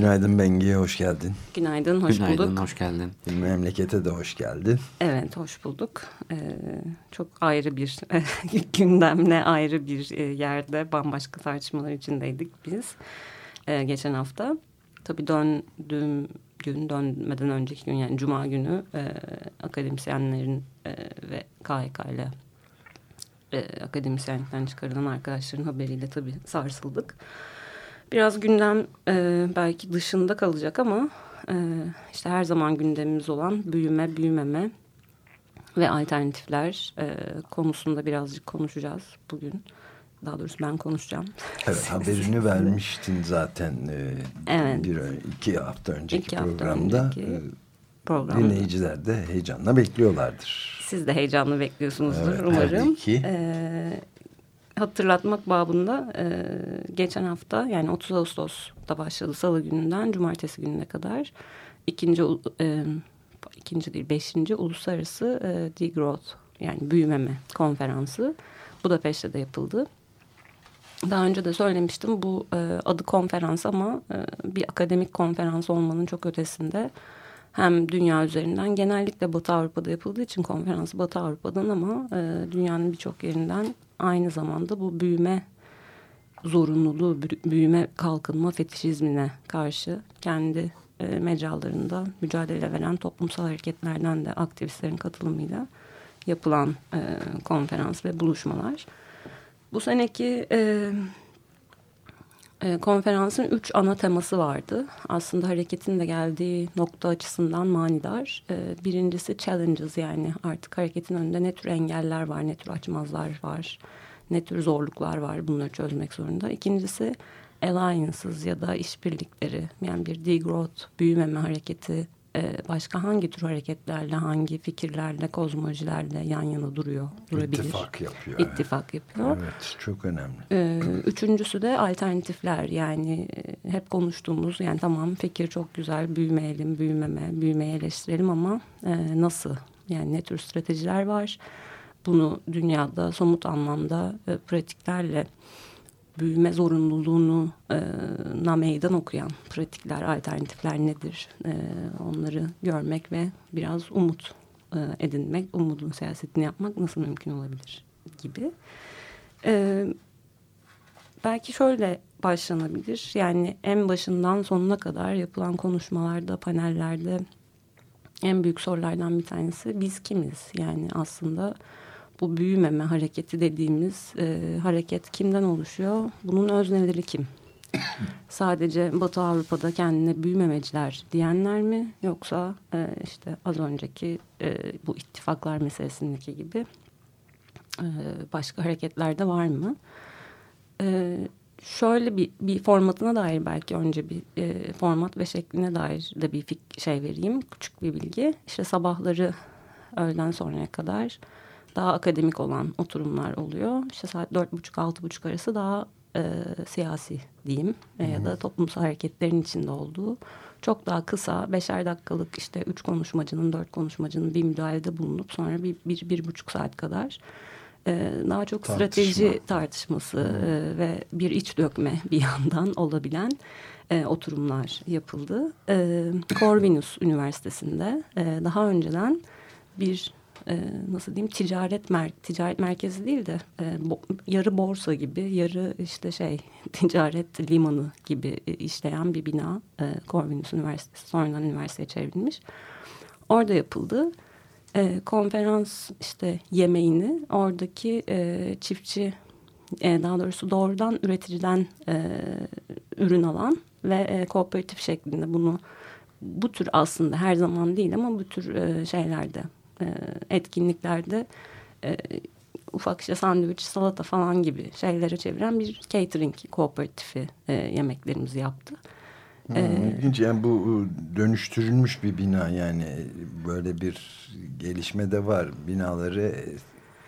Günaydın Bengi'ye hoş geldin. Günaydın, hoş Günaydın, bulduk. hoş geldin. Memlekete de hoş geldin. Evet, hoş bulduk. Ee, çok ayrı bir gündemle ayrı bir e, yerde bambaşka tartışmalar içindeydik biz ee, geçen hafta. Tabii döndüğüm gün, dönmeden önceki gün yani Cuma günü e, akademisyenlerin e, ve KHK ile e, akademisyenlikten çıkarılan arkadaşların haberiyle tabii sarsıldık. Biraz gündem e, belki dışında kalacak ama e, işte her zaman gündemimiz olan büyüme, büyümeme ve alternatifler e, konusunda birazcık konuşacağız bugün. Daha doğrusu ben konuşacağım. Evet haberini vermiştin zaten e, Evet. bir iki hafta önceki İki hafta programda. önceki E, programda. Dinleyiciler de heyecanla bekliyorlardır. Siz de heyecanlı bekliyorsunuzdur Evet, umarım. tabii ki. E, hatırlatmak babında e, geçen hafta yani 30 Ağustos'ta başladı salı gününden cumartesi gününe kadar ikinci e, ikinci değil beşinci uluslararası e, degrowth yani büyümeme konferansı Budapeşte de yapıldı. Daha önce de söylemiştim bu e, adı konferans ama e, bir akademik konferans olmanın çok ötesinde hem dünya üzerinden genellikle Batı Avrupa'da yapıldığı için konferans Batı Avrupa'dan ama e, dünyanın birçok yerinden aynı zamanda bu büyüme zorunluluğu, bü- büyüme kalkınma fetişizmine karşı kendi e, mecralarında mücadele veren toplumsal hareketlerden de aktivistlerin katılımıyla yapılan e, konferans ve buluşmalar. Bu seneki e, e, konferansın üç ana teması vardı. Aslında hareketin de geldiği nokta açısından manidar. E, birincisi challenges yani artık hareketin önünde ne tür engeller var, ne tür açmazlar var, ne tür zorluklar var bunları çözmek zorunda. İkincisi alliances ya da işbirlikleri yani bir degrowth, büyümeme hareketi başka hangi tür hareketlerle, hangi fikirlerle, kozmolojilerle yan yana duruyor, durabilir. İttifak yapıyor. İttifak yapıyor. Evet çok önemli. Ee, üçüncüsü de alternatifler yani e, hep konuştuğumuz yani tamam fikir çok güzel büyümeyelim büyümeme büyümeyi eleştirelim ama e, nasıl yani ne tür stratejiler var bunu dünyada somut anlamda e, pratiklerle büyüme zorunluluğunu e, meydan okuyan pratikler alternatifler nedir E, onları görmek ve biraz umut e, edinmek umudun siyasetini yapmak nasıl mümkün olabilir gibi. Belki şöyle başlanabilir. Yani en başından sonuna kadar yapılan konuşmalarda, panellerde en büyük sorulardan bir tanesi biz kimiz? Yani aslında bu büyümeme hareketi dediğimiz e, hareket kimden oluşuyor? Bunun özneleri kim? Sadece Batı Avrupa'da kendine büyümemeciler diyenler mi? Yoksa e, işte az önceki e, bu ittifaklar meselesindeki gibi e, başka hareketlerde var mı? E, şöyle bir, bir formatına dair belki önce bir e, format ve şekline dair de bir şey vereyim. Küçük bir bilgi. İşte sabahları öğleden sonraya kadar daha akademik olan oturumlar oluyor. İşte saat dört buçuk altı buçuk arası daha e, siyasi diyeyim e, ya da toplumsal hareketlerin içinde olduğu çok daha kısa beşer dakikalık işte üç konuşmacının dört konuşmacının bir müdahalede bulunup sonra bir, bir, bir buçuk saat kadar e, daha çok Tartışma. strateji tartışması e, ve bir iç dökme bir yandan olabilen e, oturumlar yapıldı. E, Corvinus Üniversitesi'nde e, daha önceden bir e, nasıl diyeyim ticaret mer ticaret merkezi değil de e, bo- yarı borsa gibi yarı işte şey ticaret limanı gibi e, işleyen bir bina e, Corvinus Üniversitesi sonradan üniversiteye çevrilmiş. Orada yapıldı. E, konferans işte yemeğini oradaki e, çiftçi e, daha doğrusu doğrudan üreticiden e, ürün alan ve e, kooperatif şeklinde bunu bu tür aslında her zaman değil ama bu tür e, şeylerde e, etkinliklerde e, ufak işte sandviç, salata falan gibi şeylere çeviren bir catering kooperatifi e, yemeklerimizi yaptı. Hmm, ee, ilginç. Yani bu dönüştürülmüş bir bina yani. Böyle bir gelişme de var. Binaları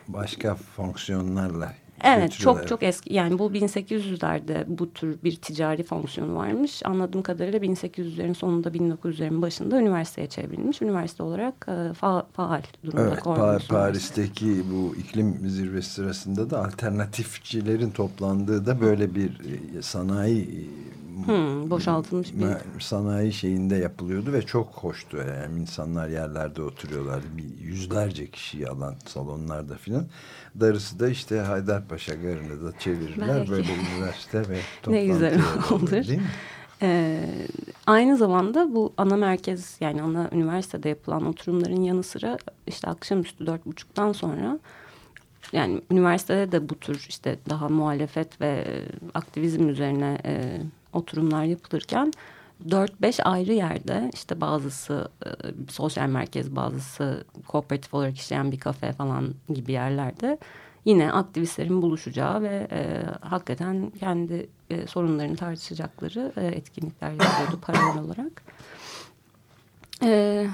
başka fonksiyonlarla Evet çok çok eski yani bu 1800'lerde bu tür bir ticari fonksiyonu varmış. Anladığım kadarıyla 1800'lerin sonunda 1900'lerin başında üniversiteye çevrilmiş. Üniversite olarak e, fa faal durumda. Evet pa Paris'teki bu iklim zirvesi sırasında da alternatifçilerin toplandığı da böyle bir e, sanayi Hmm, boşaltılmış bir sanayi şeyinde yapılıyordu ve çok hoştu. Yani insanlar yerlerde oturuyorlardı. Bir yüzlerce kişiyi alan salonlarda filan. Darısı da işte Haydarpaşa Garı'nı da çevirirler. Belki. Böyle üniversite ve toplantı. ne güzel olur. Değil mi? Ee, aynı zamanda bu ana merkez yani ana üniversitede yapılan oturumların yanı sıra işte akşamüstü dört buçuktan sonra yani üniversitede de bu tür işte daha muhalefet ve aktivizm üzerine e, oturumlar yapılırken 4-5 ayrı yerde işte bazısı e, sosyal merkez bazısı kooperatif olarak işleyen bir kafe falan gibi yerlerde yine aktivistlerin buluşacağı ve e, hakikaten kendi e, sorunlarını tartışacakları e, etkinlikler yapıyordu paralel olarak. E,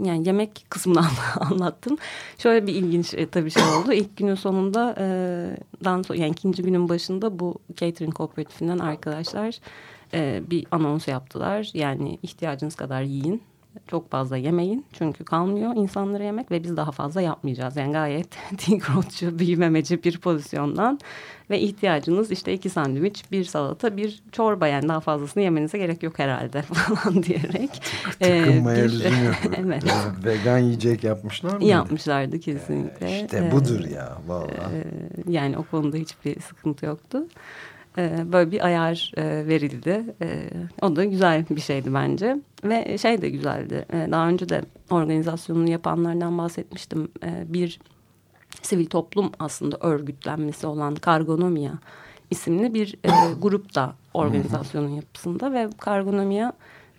yani yemek kısmını anlattım. Şöyle bir ilginç e, tabii şey oldu. İlk günün sonunda e, dan so yani ikinci günün başında bu catering kooperatifinden arkadaşlar e, bir anons yaptılar. Yani ihtiyacınız kadar yiyin. Çok fazla yemeyin çünkü kalmıyor insanlara yemek ve biz daha fazla yapmayacağız. Yani gayet degrowthçu, büyümemeci bir pozisyondan ve ihtiyacınız işte iki sandviç, bir salata, bir çorba yani daha fazlasını yemenize gerek yok herhalde falan diyerek. Tıkınmaya ee, lüzum yok. evet. vegan yiyecek yapmışlar mı? Yapmışlardı kesinlikle. İşte budur ya vallahi. Ee, yani o konuda hiçbir sıkıntı yoktu. Ee, böyle bir ayar e, verildi. Ee, o da güzel bir şeydi bence. Ve şey de güzeldi. Ee, daha önce de organizasyonunu yapanlardan bahsetmiştim. Bir sivil toplum aslında örgütlenmesi olan Kargonomia isimli bir e, grup da organizasyonun yapısında ve Kargonomia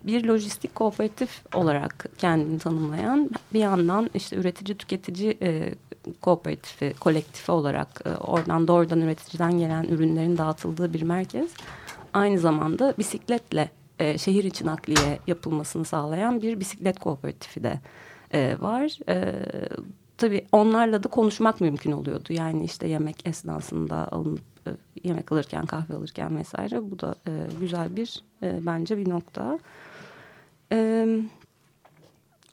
bir lojistik kooperatif olarak kendini tanımlayan bir yandan işte üretici tüketici e, kooperatifi, kolektifi olarak e, oradan doğrudan üreticiden gelen ürünlerin dağıtıldığı bir merkez. Aynı zamanda bisikletle e, şehir için nakliye yapılmasını sağlayan bir bisiklet kooperatifi de e, var. E, tabii onlarla da konuşmak mümkün oluyordu. Yani işte yemek esnasında alınıp e, yemek alırken, kahve alırken vesaire. Bu da e, güzel bir e, bence bir nokta. E,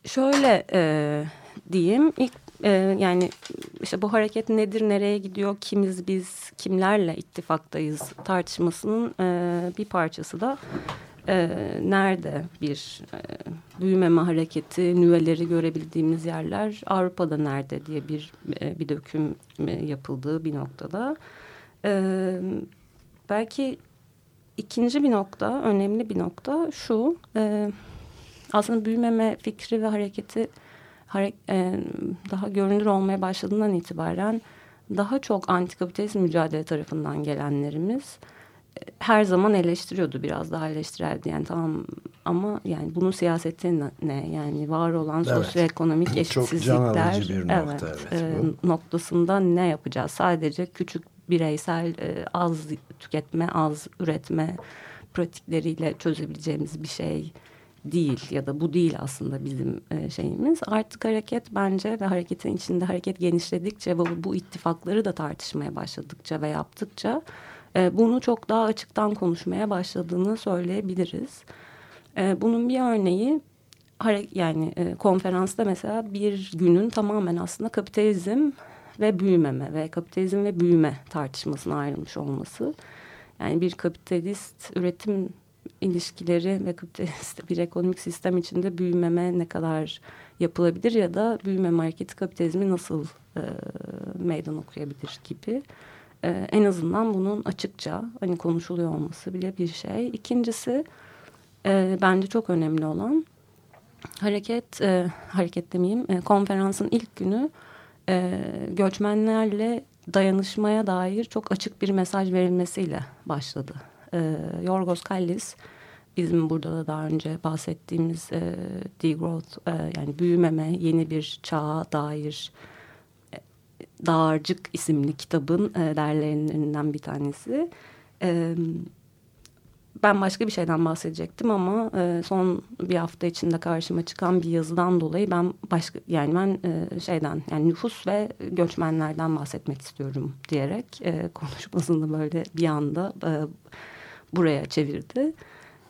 şöyle e, diyeyim. İlk e, yani işte bu hareket nedir, nereye gidiyor, kimiz biz, kimlerle ittifaktayız tartışmasının e, bir parçası da e, nerede bir e, büyümeme hareketi, nüveleri görebildiğimiz yerler Avrupa'da nerede diye bir e, bir döküm e, yapıldığı bir noktada. E, belki ikinci bir nokta, önemli bir nokta şu. E, aslında büyümeme fikri ve hareketi daha görünür olmaya başladığından itibaren daha çok antikapitalist mücadele tarafından gelenlerimiz e, her zaman eleştiriyordu biraz daha eleştirerdi. Yani tamam ama yani bunun siyaseti ne yani var olan evet. sosyoekonomik eşitsizlikler Çok bir nokta, evet, evet, e, noktasında ne yapacağız? Sadece küçük bireysel e, az tüketme az üretme pratikleriyle çözebileceğimiz bir şey değil ya da bu değil aslında bizim e, şeyimiz. Artık hareket bence ve hareketin içinde hareket genişledikçe ve bu, ittifakları da tartışmaya başladıkça ve yaptıkça e, bunu çok daha açıktan konuşmaya başladığını söyleyebiliriz. E, bunun bir örneği yani e, konferansta mesela bir günün tamamen aslında kapitalizm ve büyümeme ve kapitalizm ve büyüme tartışmasına ayrılmış olması. Yani bir kapitalist üretim ilişkileri ve kapitalist bir ekonomik sistem içinde büyümeme ne kadar yapılabilir ya da büyümeme hareketi kapitalizmi nasıl e, meydan okuyabilir gibi. E, en azından bunun açıkça hani konuşuluyor olması bile bir şey. İkincisi e, bence çok önemli olan hareket, e, hareket demeyeyim, e, konferansın ilk günü e, göçmenlerle dayanışmaya dair çok açık bir mesaj verilmesiyle başladı e, Yorgos Kallis bizim burada da daha önce bahsettiğimiz e, degrowth e, yani büyümeme yeni bir çağa dair e, Dağarcık isimli kitabın e, derlerinden bir tanesi. E, ben başka bir şeyden bahsedecektim ama e, son bir hafta içinde karşıma çıkan bir yazıdan dolayı ben başka yani ben e, şeyden yani nüfus ve göçmenlerden bahsetmek istiyorum diyerek e, konuşmasını böyle bir anda e, buraya çevirdi.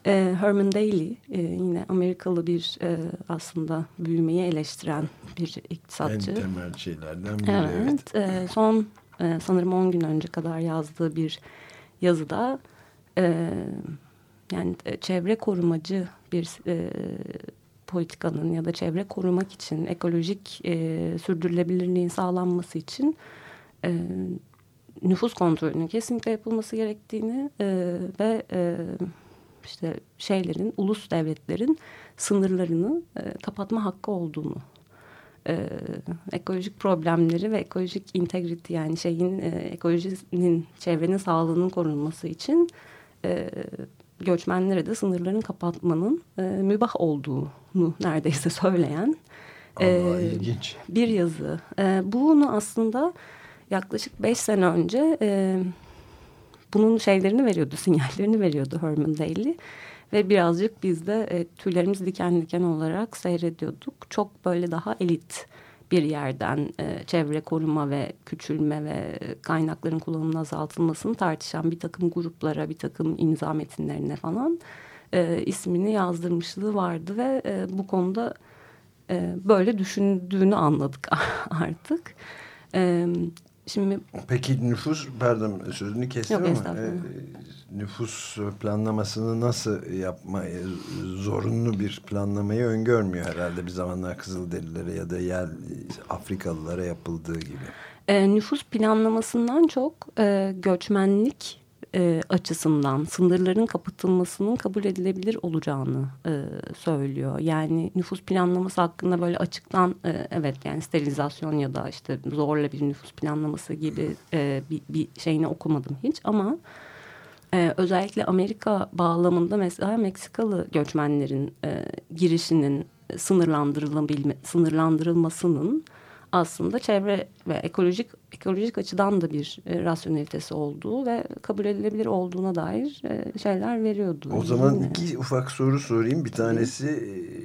E, Herman Daly e, yine Amerikalı bir e, aslında büyümeyi eleştiren bir iktisatçı. En temel şeylerden biri. Evet, evet. E, son e, sanırım 10 gün önce kadar yazdığı bir yazıda e, yani e, çevre korumacı bir e, politikanın ya da çevre korumak için ekolojik e, sürdürülebilirliğin sağlanması için e, nüfus kontrolünün kesinlikle yapılması gerektiğini e, ve e, işte şeylerin ulus devletlerin sınırlarını e, kapatma hakkı olduğunu e, ekolojik problemleri ve ekolojik integrity yani şeyin e, ekolojinin çevrenin sağlığının korunması için e, göçmenlere de sınırların kapatmanın e, mübah olduğunu neredeyse söyleyen Allah e, ilginç. bir yazı. E, bunu aslında yaklaşık beş sene önce e, bunun şeylerini veriyordu, sinyallerini veriyordu Herman Daly. Ve birazcık biz de e, tüylerimiz diken diken olarak seyrediyorduk. Çok böyle daha elit bir yerden e, çevre koruma ve küçülme ve kaynakların kullanımının azaltılmasını tartışan bir takım gruplara, bir takım imza metinlerine falan e, ismini yazdırmışlığı vardı ve e, bu konuda e, böyle düşündüğünü anladık artık. E, Şimdi Peki nüfus pardon sözünü kestim Yok, ama e, nüfus planlamasını nasıl yapma e, zorunlu bir planlamayı öngörmüyor herhalde bir zamanlar Kızılderililere ya da yer Afrikalılara yapıldığı gibi. E, nüfus planlamasından çok e, göçmenlik e, açısından sınırların kapatılmasının kabul edilebilir olacağını e, söylüyor. Yani nüfus planlaması hakkında böyle açıktan e, evet yani sterilizasyon ya da işte zorla bir nüfus planlaması gibi e, bir, bir şeyini okumadım hiç ama e, özellikle Amerika bağlamında mesela Meksikalı göçmenlerin e, girişinin sınırlandırılabilme, sınırlandırılmasının aslında çevre ve ekolojik ekolojik açıdan da bir e, rasyonelitesi olduğu ve kabul edilebilir olduğuna dair e, şeyler veriyordu. O zaman mi? iki ufak soru sorayım. Bir tanesi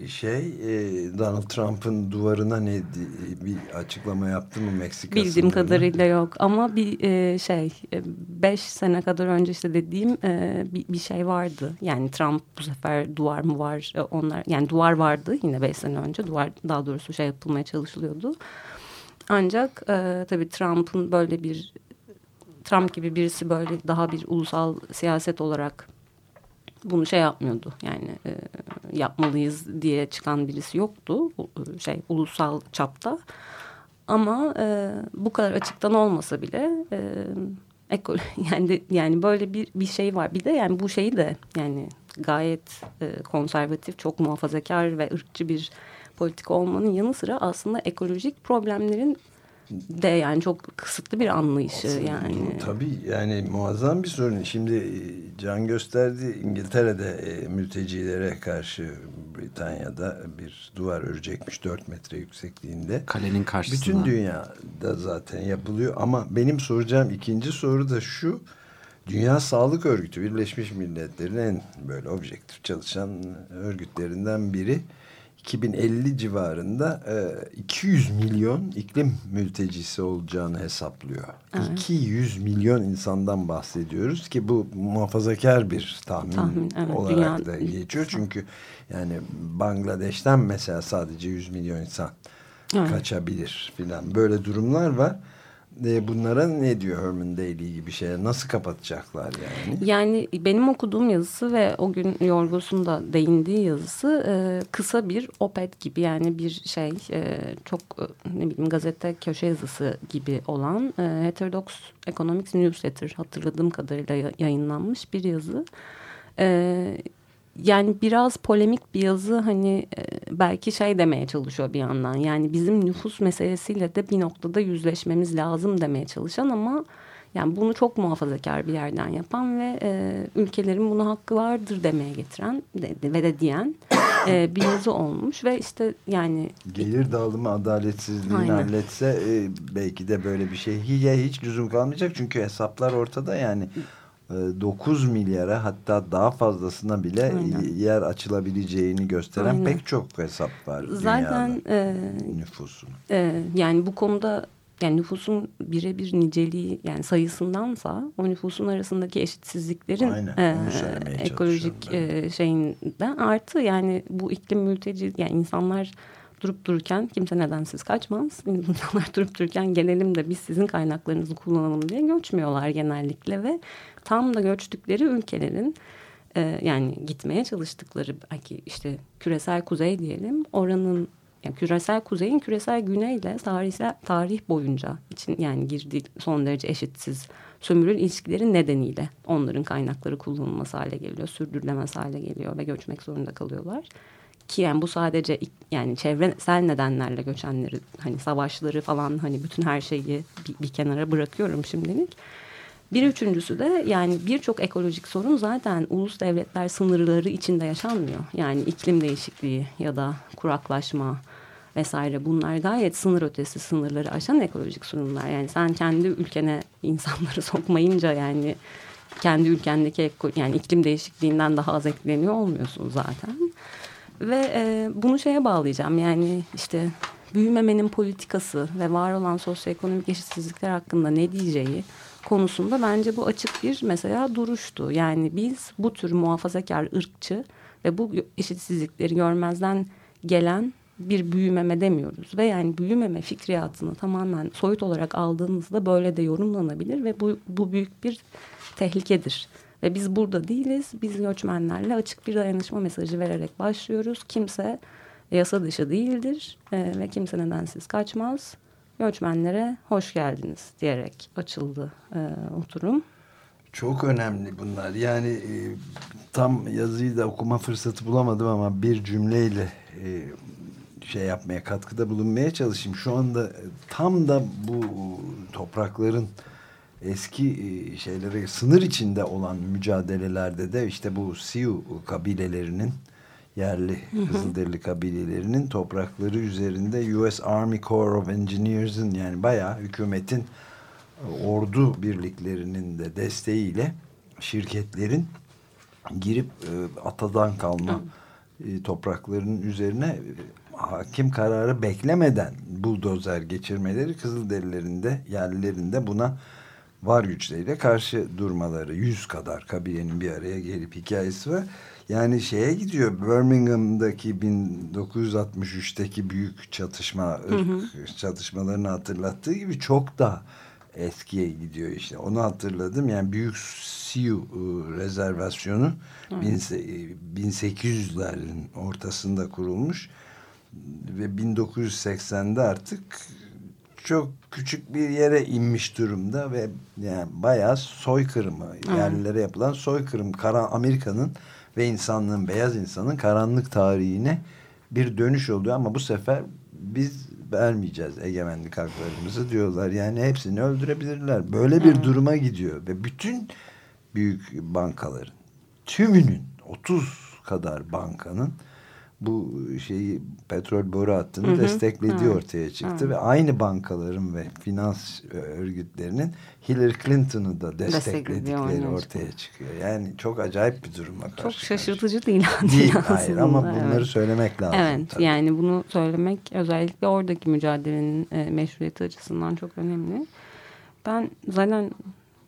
e, şey e, Donald Trump'ın duvarına ne bir açıklama yaptı mı Meksika Bildiğim kadarıyla yok ama bir e, şey e, beş sene kadar önce işte dediğim e, bir, bir şey vardı. Yani Trump bu sefer duvar mı var e, onlar yani duvar vardı yine beş sene önce duvar daha doğrusu şey yapılmaya çalışılıyordu. Ancak e, tabii Trump'ın böyle bir Trump gibi birisi böyle daha bir ulusal siyaset olarak bunu şey yapmıyordu. Yani e, yapmalıyız diye çıkan birisi yoktu. Şey ulusal çapta. Ama e, bu kadar açıktan olmasa bile e, ekol yani de, yani böyle bir bir şey var. Bir de yani bu şeyi de yani gayet e, konservatif, çok muhafazakar ve ırkçı bir politika olmanın yanı sıra aslında ekolojik problemlerin de yani çok kısıtlı bir anlayışı aslında, yani. Tabii yani muazzam bir sorun. Şimdi e, can gösterdi İngiltere'de e, mültecilere karşı Britanya'da bir duvar örecekmiş dört metre yüksekliğinde. Kalenin karşısında. Bütün dünyada zaten yapılıyor ama benim soracağım ikinci soru da şu. Dünya Sağlık Örgütü Birleşmiş Milletler'in en böyle objektif çalışan örgütlerinden biri 2050 civarında e, 200 milyon iklim mültecisi olacağını hesaplıyor. Evet. 200 milyon insandan bahsediyoruz ki bu muhafazakar bir tahmin, tahmin evet, olarak dünya... da geçiyor. Çünkü yani Bangladeş'ten mesela sadece 100 milyon insan evet. kaçabilir filan. Böyle durumlar var e, bunlara ne diyor Herman Daly gibi şeyler? Nasıl kapatacaklar yani? Yani benim okuduğum yazısı ve o gün Yorgos'un da değindiği yazısı e, kısa bir opet gibi yani bir şey e, çok e, ne bileyim gazete köşe yazısı gibi olan Heterodox Economics Newsletter hatırladığım kadarıyla yayınlanmış bir yazı. Yani biraz polemik bir yazı hani e, belki şey demeye çalışıyor bir yandan. Yani bizim nüfus meselesiyle de bir noktada yüzleşmemiz lazım demeye çalışan ama yani bunu çok muhafazakar bir yerden yapan ve e, ülkelerin buna hakkı vardır demeye getiren de, ve de diyen e, bir yazı olmuş ve işte yani gelir dağılımı adaletsizliğini Aynen. halletse e, belki de böyle bir şey hiç, hiç lüzum kalmayacak çünkü hesaplar ortada yani 9 milyara hatta daha fazlasına bile Aynen. yer açılabileceğini gösteren Aynen. pek çok hesap var Zaten e, nüfusun. e, yani bu konuda yani nüfusun birebir niceliği yani sayısındansa o nüfusun arasındaki eşitsizliklerin Aynen, e, ekolojik e, şeyinden artı yani bu iklim mülteci yani insanlar durup dururken kimse nedensiz kaçmaz. İnsanlar durup dururken gelelim de biz sizin kaynaklarınızı kullanalım diye göçmüyorlar genellikle ve tam da göçtükleri ülkelerin e, yani gitmeye çalıştıkları belki işte küresel kuzey diyelim oranın yani küresel kuzeyin küresel güneyle tarihsel tarih boyunca için yani girdiği son derece eşitsiz sömürü ilişkileri nedeniyle onların kaynakları kullanılması hale geliyor, sürdürülemez hale geliyor ve göçmek zorunda kalıyorlar. Ki yani bu sadece yani çevresel nedenlerle göçenleri hani savaşları falan hani bütün her şeyi bir, bir kenara bırakıyorum şimdilik. Bir üçüncüsü de yani birçok ekolojik sorun zaten ulus devletler sınırları içinde yaşanmıyor. Yani iklim değişikliği ya da kuraklaşma vesaire bunlar gayet sınır ötesi sınırları aşan ekolojik sorunlar. Yani sen kendi ülkene insanları sokmayınca yani kendi ülkendeki yani iklim değişikliğinden daha az etkileniyor olmuyorsun zaten. Ve e, bunu şeye bağlayacağım yani işte büyümemenin politikası ve var olan sosyoekonomik eşitsizlikler hakkında ne diyeceği konusunda bence bu açık bir mesela duruştu. Yani biz bu tür muhafazakar ırkçı ve bu eşitsizlikleri görmezden gelen bir büyümeme demiyoruz. Ve yani büyümeme fikriyatını tamamen soyut olarak aldığınızda böyle de yorumlanabilir ve bu, bu büyük bir tehlikedir. Ve biz burada değiliz. Biz göçmenlerle açık bir dayanışma mesajı vererek başlıyoruz. Kimse yasa dışı değildir e, ve kimse nedensiz kaçmaz. Göçmenlere hoş geldiniz diyerek açıldı e, oturum. Çok önemli bunlar. Yani e, tam yazıyı da okuma fırsatı bulamadım ama bir cümleyle e, şey yapmaya katkıda bulunmaya çalışayım. Şu anda e, tam da bu toprakların eski e, şeylere sınır içinde olan mücadelelerde de işte bu Sioux kabilelerinin yerli Kızılderili kabilelerinin toprakları üzerinde US Army Corps of Engineers'ın yani bayağı hükümetin e, ordu birliklerinin de desteğiyle şirketlerin girip e, atadan kalma e, toprakların üzerine e, hakim kararı beklemeden buldozer geçirmeleri Kızılderililerin de yerlilerin de buna var güçleriyle karşı durmaları yüz kadar kabilenin bir araya gelip hikayesi var. Yani şeye gidiyor Birmingham'daki 1963'teki büyük çatışma ırk çatışmalarını hatırlattığı gibi çok da eskiye gidiyor işte. Onu hatırladım. Yani büyük Sioux ıı, rezervasyonu se- 1800'lerin ortasında kurulmuş ve 1980'de artık çok küçük bir yere inmiş durumda ve yani bayağı soykırımı yerlilere yapılan soykırım Amerika'nın ve insanlığın beyaz insanın karanlık tarihine bir dönüş oluyor ama bu sefer biz vermeyeceğiz egemenlik haklarımızı diyorlar. Yani hepsini öldürebilirler. Böyle bir duruma gidiyor ve bütün büyük bankaların tümünün 30 kadar bankanın bu şeyi petrol boru hattını Hı hı. desteklediği Hı. ortaya çıktı Hı. ve aynı bankaların ve finans e, örgütlerinin Hillary Clinton'ı da destekledikleri ortaya çıkıyor. Yani çok acayip bir duruma karşı. Çok şaşırtıcı değil. Değil, aslında. hayır ama bunları Evet. söylemek lazım. Evet tabii. yani bunu söylemek özellikle oradaki mücadelenin e, meşruiyeti açısından çok önemli. Ben zaten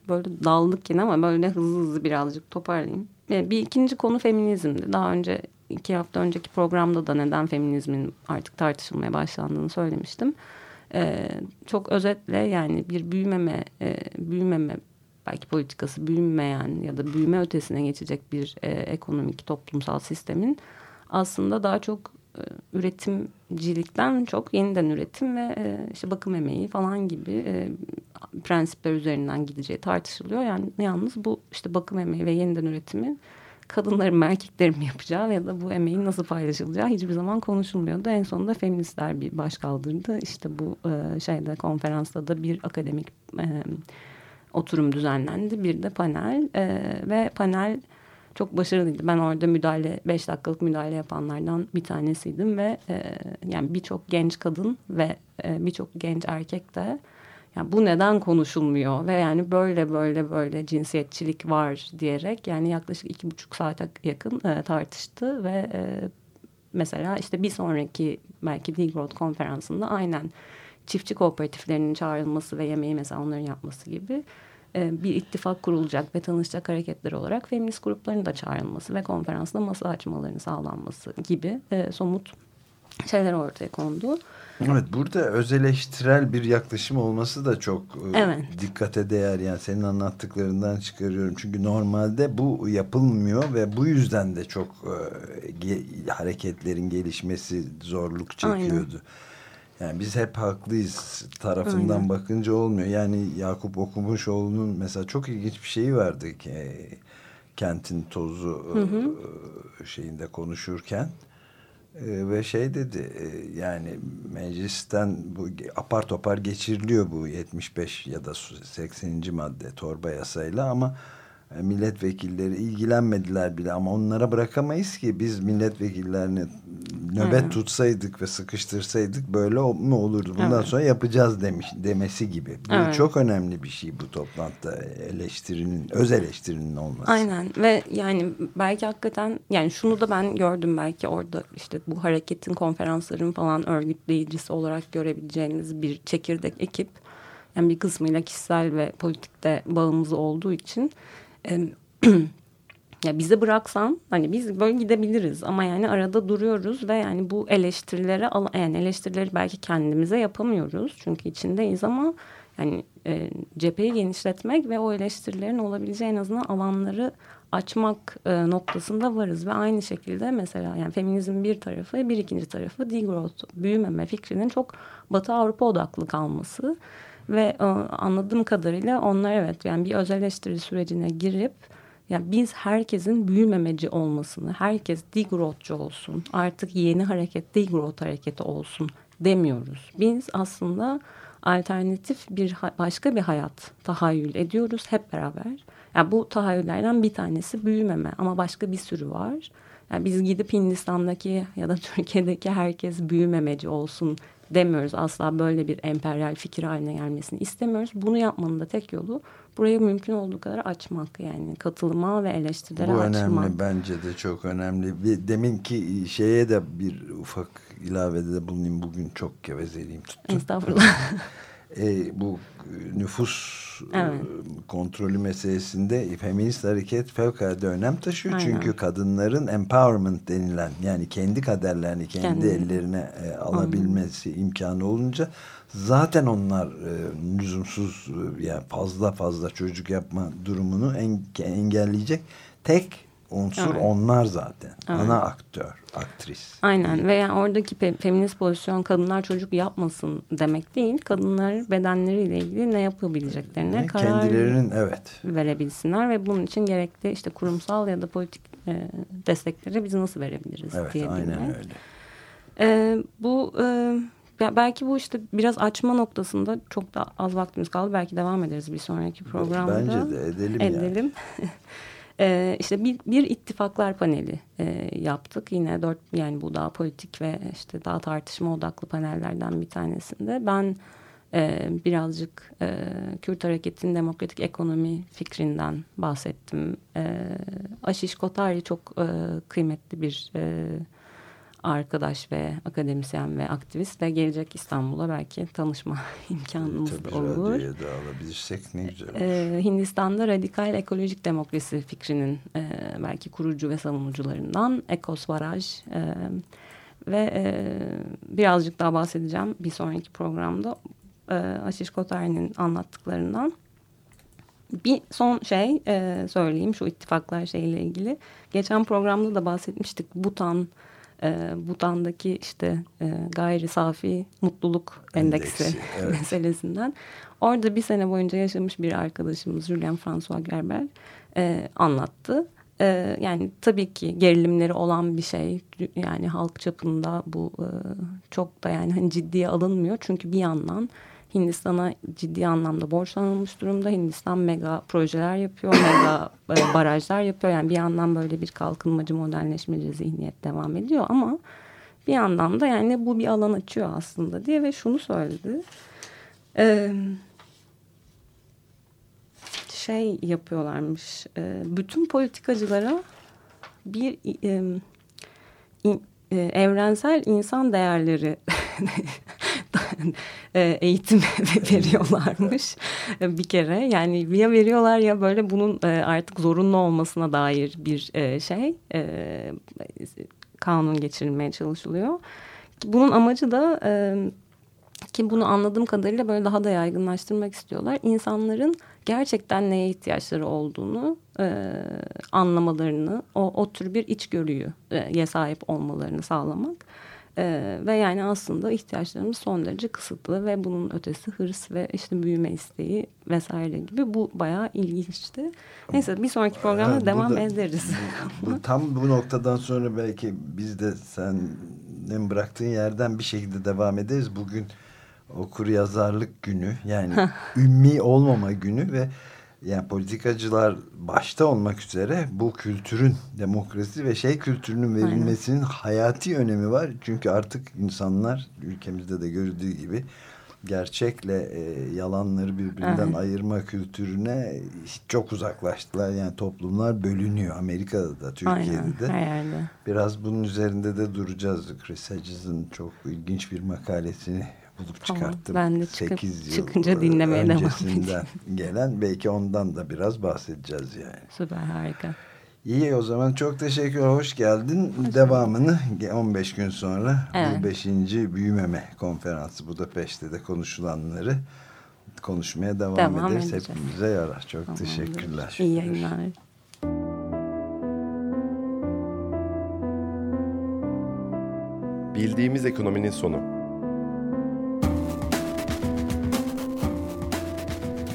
böyle daldık yine ama böyle hızlı hızlı birazcık toparlayayım. E, bir ikinci konu feminizmdi. Daha önce iki hafta önceki programda da neden feminizmin artık tartışılmaya başlandığını söylemiştim. E, çok özetle yani bir büyümeme, e, büyümeme belki politikası büyümeyen ya da büyüme ötesine geçecek bir e, ekonomik toplumsal sistemin aslında daha çok e, üretimcilikten çok yeniden üretim ve e, işte bakım emeği falan gibi e, prensipler üzerinden gideceği tartışılıyor. Yani yalnız bu işte bakım emeği ve yeniden üretimi kadınların erkeklerin yapacağı ya da bu emeğin nasıl paylaşılacağı hiçbir zaman konuşulmuyordu. En sonunda feministler bir baş kaldırdı. İşte bu e, şeyde konferansta da bir akademik e, oturum düzenlendi. Bir de panel e, ve panel çok başarılıydı. Ben orada müdahale, beş dakikalık müdahale yapanlardan bir tanesiydim ve e, yani birçok genç kadın ve e, birçok genç erkek de yani bu neden konuşulmuyor ve yani böyle böyle böyle cinsiyetçilik var diyerek yani yaklaşık iki buçuk saate yakın e, tartıştı ve e, mesela işte bir sonraki belki Degrowth konferansında aynen çiftçi kooperatiflerinin çağrılması ve yemeği mesela onların yapması gibi e, bir ittifak kurulacak ve tanışacak hareketler olarak feminist grupların da çağrılması ve konferansda masa açmalarının sağlanması gibi e, somut şeyler ortaya kondu. Evet burada öz eleştirel bir yaklaşım olması da çok e, evet. dikkate değer yani senin anlattıklarından çıkarıyorum. Çünkü normalde bu yapılmıyor ve bu yüzden de çok e, hareketlerin gelişmesi zorluk çekiyordu. Aynen. Yani biz hep haklıyız tarafından Aynen. bakınca olmuyor. Yani Yakup Okumuşoğlu'nun mesela çok ilginç bir şeyi vardı ki kentin tozu hı hı. şeyinde konuşurken e, ve şey dedi e, yani meclisten bu apar topar geçiriliyor bu 75 ya da 80. madde torba yasayla ama milletvekilleri ilgilenmediler bile ama onlara bırakamayız ki biz milletvekillerini nöbet hmm. tutsaydık ve sıkıştırsaydık böyle mi olurdu bundan evet. sonra yapacağız demiş demesi gibi. Bu evet. çok önemli bir şey bu toplantıda eleştirinin öz eleştirinin olması. Aynen ve yani belki hakikaten yani şunu da ben gördüm belki orada işte bu hareketin konferansların falan örgütleyicisi olarak görebileceğiniz bir çekirdek ekip yani bir kısmıyla kişisel ve politikte bağımız olduğu için ya bize bıraksan hani biz böyle gidebiliriz ama yani arada duruyoruz ve yani bu eleştirilere yani eleştirileri belki kendimize yapamıyoruz çünkü içindeyiz ama yani e, cepheyi genişletmek ve o eleştirilerin olabileceği en azından alanları açmak e, noktasında varız ve aynı şekilde mesela yani feminizm bir tarafı bir ikinci tarafı degrowth büyümeme fikrinin çok Batı Avrupa odaklı kalması ve e, anladığım kadarıyla onlar evet yani bir eleştiri sürecine girip yani biz herkesin büyümemeci olmasını, herkes degrowthçu olsun, artık yeni hareket degrowth hareketi olsun demiyoruz. Biz aslında alternatif bir başka bir hayat tahayyül ediyoruz hep beraber. Yani bu tahayyüllerden bir tanesi büyümeme ama başka bir sürü var. Yani biz gidip Hindistan'daki ya da Türkiye'deki herkes büyümemeci olsun demiyoruz. Asla böyle bir emperyal fikir haline gelmesini istemiyoruz. Bunu yapmanın da tek yolu burayı mümkün olduğu kadar açmak yani katılıma ve eleştirilere açmak. Bu önemli bence de çok önemli. Demin ki şeye de bir ufak ilavede de bulunayım. Bugün çok gevezeliyim tuttum. Estağfurullah. e, bu nüfus evet. kontrolü meselesinde feminist hareket fevkalade önem taşıyor. Aynen. Çünkü kadınların empowerment denilen yani kendi kaderlerini kendi, kendi. ellerine e, alabilmesi Aynen. imkanı olunca zaten onlar e, lüzumsuz e, yani fazla fazla çocuk yapma durumunu en, engelleyecek tek unsur evet. onlar zaten. Evet. Ana aktör, aktris. Aynen ve yani oradaki fe feminist pozisyon kadınlar çocuk yapmasın demek değil. Kadınlar bedenleriyle ilgili ne yapabileceklerine ne? karar Kendilerinin evet. verebilsinler ve bunun için gerekli işte kurumsal ya da politik e, destekleri biz nasıl verebiliriz evet, diye aynen bilmek. öyle. E, bu e, belki bu işte biraz açma noktasında çok da az vaktimiz kaldı. Belki devam ederiz bir sonraki programda. Bence de edelim. Edelim. Yani. E, işte bir, bir ittifaklar paneli e, yaptık. Yine dört yani bu daha politik ve işte daha tartışma odaklı panellerden bir tanesinde. Ben e, birazcık e, Kürt Hareketi'nin demokratik ekonomi fikrinden bahsettim. E, Aşiş Kotari çok e, kıymetli bir... E, arkadaş ve akademisyen ve aktivist ve gelecek İstanbul'a belki tanışma imkanımız Tabii da olur. Tabii alabilirsek ne güzel olur. Ee, Hindistan'da radikal ekolojik demokrasi fikrinin e, belki kurucu ve savunucularından Ekos Baraj e, ve e, birazcık daha bahsedeceğim bir sonraki programda e, Aşiş Kotari'nin anlattıklarından. Bir son şey e, söyleyeyim şu ittifaklar şeyle ilgili. Geçen programda da bahsetmiştik. Butan e, Butan'daki işte e, gayri safi mutluluk endeksi, endeksi evet. meselesinden. Orada bir sene boyunca yaşamış bir arkadaşımız Julian François Gerber e, anlattı. E, yani tabii ki gerilimleri olan bir şey. Yani halk çapında bu e, çok da yani hani ciddiye alınmıyor. Çünkü bir yandan Hindistan'a ciddi anlamda borçlanılmış durumda. Hindistan mega projeler yapıyor, mega e, barajlar yapıyor. Yani bir yandan böyle bir kalkınmacı, modernleşmeci zihniyet devam ediyor ama bir yandan da yani bu bir alan açıyor aslında diye ve şunu söyledi. Ee, şey yapıyorlarmış. E, bütün politikacılara bir e, in, e, evrensel insan değerleri eğitim veriyorlarmış bir kere. Yani ya veriyorlar ya böyle bunun e, artık zorunlu olmasına dair bir e, şey kanun geçirilmeye çalışılıyor. Bunun amacı da ki bunu anladığım kadarıyla böyle daha da yaygınlaştırmak istiyorlar. İnsanların gerçekten neye ihtiyaçları olduğunu e, anlamalarını, o, o tür bir içgörüye e, sahip olmalarını sağlamak. E, ve yani aslında ihtiyaçlarımız son derece kısıtlı ve bunun ötesi hırs ve işte büyüme isteği vesaire gibi bu bayağı ilginçti. Neyse bir sonraki programda evet, devam da, ederiz. Bu, tam bu noktadan sonra belki biz de senin bıraktığın yerden bir şekilde devam ederiz. Bugün okur yazarlık günü yani ümmi olmama günü ve yani politikacılar başta olmak üzere bu kültürün demokrasi ve şey kültürünün verilmesinin Aynen. hayati önemi var. Çünkü artık insanlar ülkemizde de gördüğü gibi gerçekle e, yalanları birbirinden Aynen. ayırma kültürüne çok uzaklaştılar. Yani toplumlar bölünüyor. Amerika'da da Türkiye'de de. Aynen. Biraz bunun üzerinde de duracağız. Chris Hedges'in çok ilginç bir makalesini bulup tamam, çıkarttım. Ben de çıkıp, 8 yıl çıkınca dinlemeye devam edeceğim. gelen belki ondan da biraz bahsedeceğiz yani. Süper harika. İyi o zaman çok teşekkür Hoş geldin. Hoş Devamını 15 gün sonra evet. bu 5. Büyümeme Konferansı Budapeşte de konuşulanları konuşmaya devam, devam ederiz. Edeceğiz. Hepimize yarar. Çok Tamamdır. teşekkürler. İyi yayınlar. Bildiğimiz ekonominin sonu.